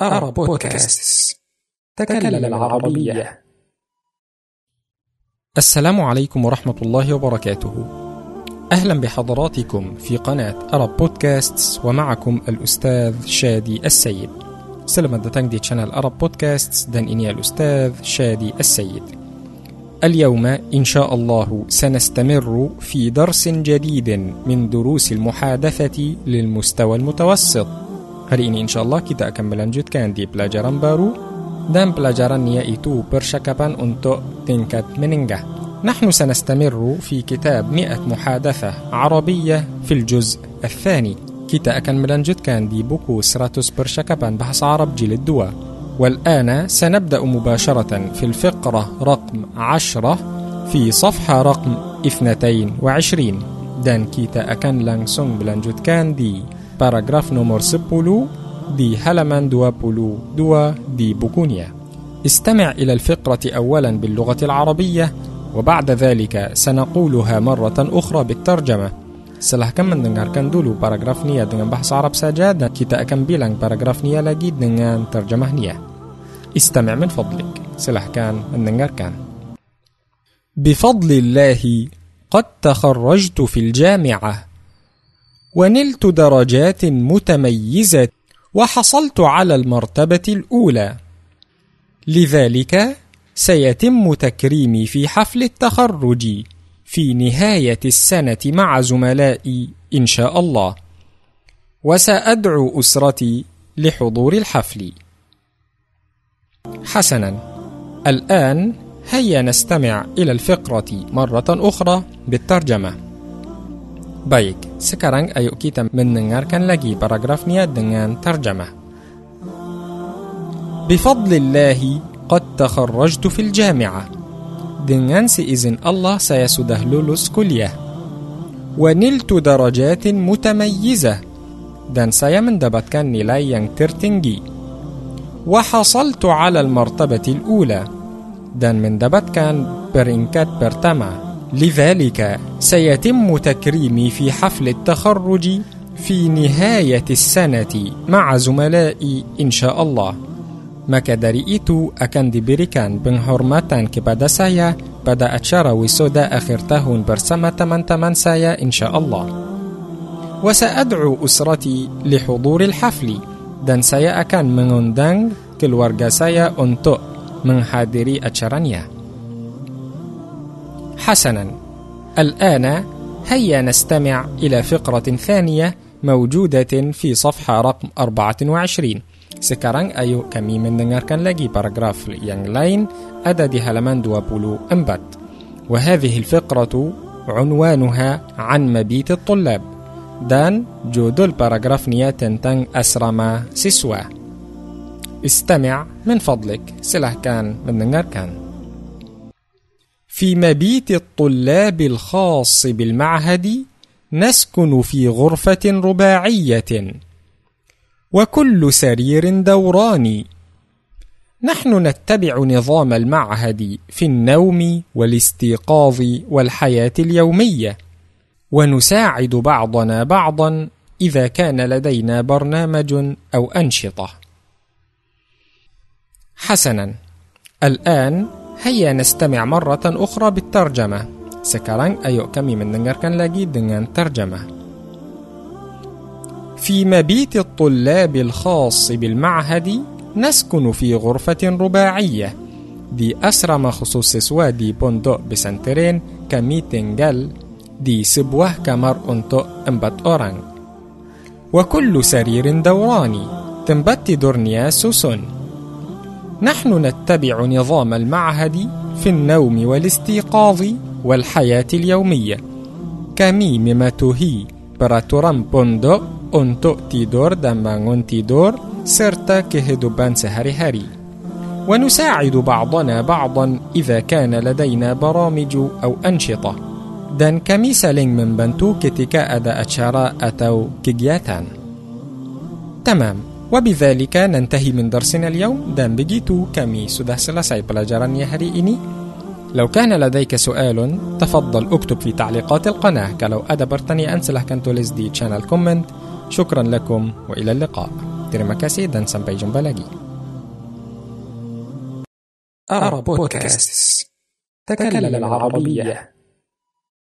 أرى بودكاست. تكلم العربية. السلام عليكم ورحمة الله وبركاته. أهلا بحضراتكم في قناة أرب بودكاست ومعكم الأستاذ شادي السيد. Selamat datang di channel Arab Podcasts dan ini الأستاذ شادي السيد. اليوم إن شاء الله سنستمر في درس جديد من دروس المحادثة للمستوى المتوسط. Hari ini insya Allah kita akan melanjutkan di pelajaran baru dan pelajarannya itu percakapan untuk tingkat نحن سنستمر في كتاب مئة محادثة عربية في الجزء الثاني kita akan melanjutkan di buku seratus percakapan Arab jilid dua والآن سنبدأ مباشرة في الفقرة رقم عشرة في صفحة رقم اثنتين وعشرين دان كيتا أكن لانسون كان دي paragraf nomor 10 di halaman 22 di bukunya. استمع إلى الفقرة أولا باللغة العربية وبعد ذلك سنقولها مرة أخرى بالترجمة. Silahkan mendengarkan dulu paragraf Nia dengan bahasa Arab saja dan kita akan bilang paragraf Nia lagi dengan terjemah Nia. استمع من فضلك. Silahkan mendengarkan. بفضل الله قد تخرجت في الجامعة ونلت درجات متميزة وحصلت على المرتبة الأولى. لذلك سيتم تكريمي في حفل التخرج في نهاية السنة مع زملائي إن شاء الله. وسأدعو أسرتي لحضور الحفل. حسنا. الآن هيا نستمع إلى الفقرة مرة أخرى بالترجمة. Baik, sekarang ayo kita mendengarkan lagi paragrafnya dengan terjemah. بفضل الله قد تخرجت في الجامعة. Dengan seizin Allah saya sudah lulus kuliah. ونلت درجات متميزة dan saya mendapatkan nilai yang tertinggi. وحصلت على المرتبة الأولى dan mendapatkan peringkat pertama. لذلك سيتم تكريمي في حفل التخرج في نهاية السنة مع زملائي إن شاء الله. مكدري إيتو أكندي بريكان بن هرمتان كبدا سايا بدا أتشارا ويسودا آخر تهون برسمة من تمن سايا إن شاء الله. وسأدعو أسرتي لحضور الحفل. دان سايا أكان من كل ورقة سايا أنتو من حاضري أتشارانيا. حسنا الآن هيا نستمع إلى فقرة ثانية موجودة في صفحة رقم 24 Sekarang ayo kami mendengarkan lagi paragraf yang lain ada di halaman 24 وهذه الفقرة عنوانها عن مبيت الطلاب dan judul paragrafnya tentang asrama siswa. Istami' min fadlik, silahkan mendengarkan. في مبيت الطلاب الخاص بالمعهد نسكن في غرفة رباعية. وكل سرير دوراني نحن نتبع نظام المعهد في النوم والاستيقاظ والحياة اليومية. ونساعد بعضنا بعضا إذا كان لدينا برنامج أو أنشطة. حسنا الآن هيا نستمع مرة أخرى بالترجمة. سكرانج أيو كمي من دنجركن لاجي دنجان ترجمة في مبيت الطلاب الخاص بالمعهد نسكن في غرفة رباعية di asrama khusus siswa di pondok pesantren. kami tinggal di sebuah kamar untuk empat orang وكل سرير دوراني tempat tidurnya susun نحن نتبع نظام المعهد في النوم والاستيقاظ والحياة اليومية. kami mematuhi peraturan pondok untuk tidur dan bangun tidur serta kehidupan sehari-hari ونساعد بعضنا بعضا إذا كان لدينا برامج أو أنشطة. dan kami saling membantu ketika ada acara atau kegiatan. تمام. وبذلك ننتهي من درسنا اليوم. dan begitu kami sudah selesai pelajarannya hari ini. لو كان لديك سؤال تفضل اكتب في تعليقات القناة. kalau ada pertanyaan silakan tulis di channel comment شكرا لكم وإلى اللقاء. ترمى كاسي دان سمبي جنبالاجي أرى بودكاست تكلل العربية.